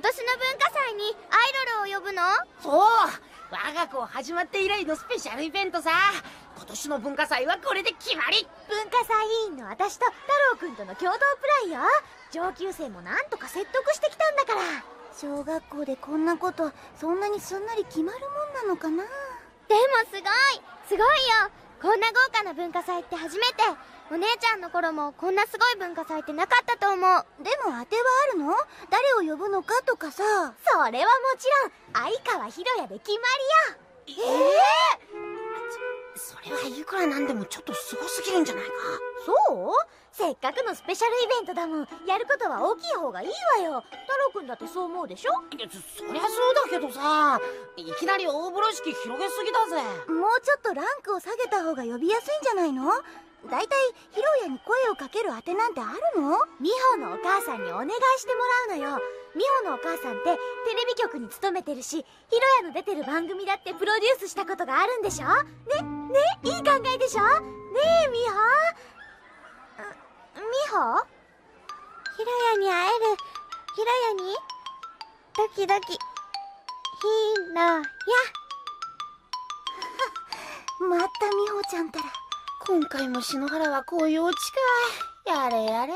年の文化祭にアイドルを呼ぶの？そう我が校始まって以来のスペシャルイベントさ。今年の文化祭はこれで決まり。文化祭委員の私と太郎くんとの共同プランよ。上級生もなんとか説得してきたんだから。小学校でこんなことそんなにすんなり決まるもんなのかな？でもすごい。すごいよこんな豪華な文化祭って初めて。お姉ちゃんの頃もこんなすごい文化祭ってなかったと思う。でも当てはあるの？誰を呼ぶのかとかさ。それはもちろん。相川博也で決まりよ。ええー、それはいくらなんでもちょっとすごすぎるんじゃないか。そう？せっかくのスペシャルイベントだもん。やることは大きい方がいいわよ。太郎くんだってそう思うでしょ？いやそりゃそうだけどさ。いきなり大風呂敷広げすぎだぜ。もうちょっとランクを下げた方が呼びやすいんじゃないの？だいたいヒロヤに声をかけるあてなんてあるの？美穂のお母さんにお願いしてもらうのよ美穂のお母さんってテレビ局に勤めてるしヒロヤの出てる番組だってプロデュースしたことがあるんでしょ？ね？ね？いい考えでしょ？ねえ美穂美穂ヒロヤに会える？ヒロヤに？ドキドキ。ヒロヤ。また美穂ちゃんたら。今回も篠原はこういうオチか。やれやれ。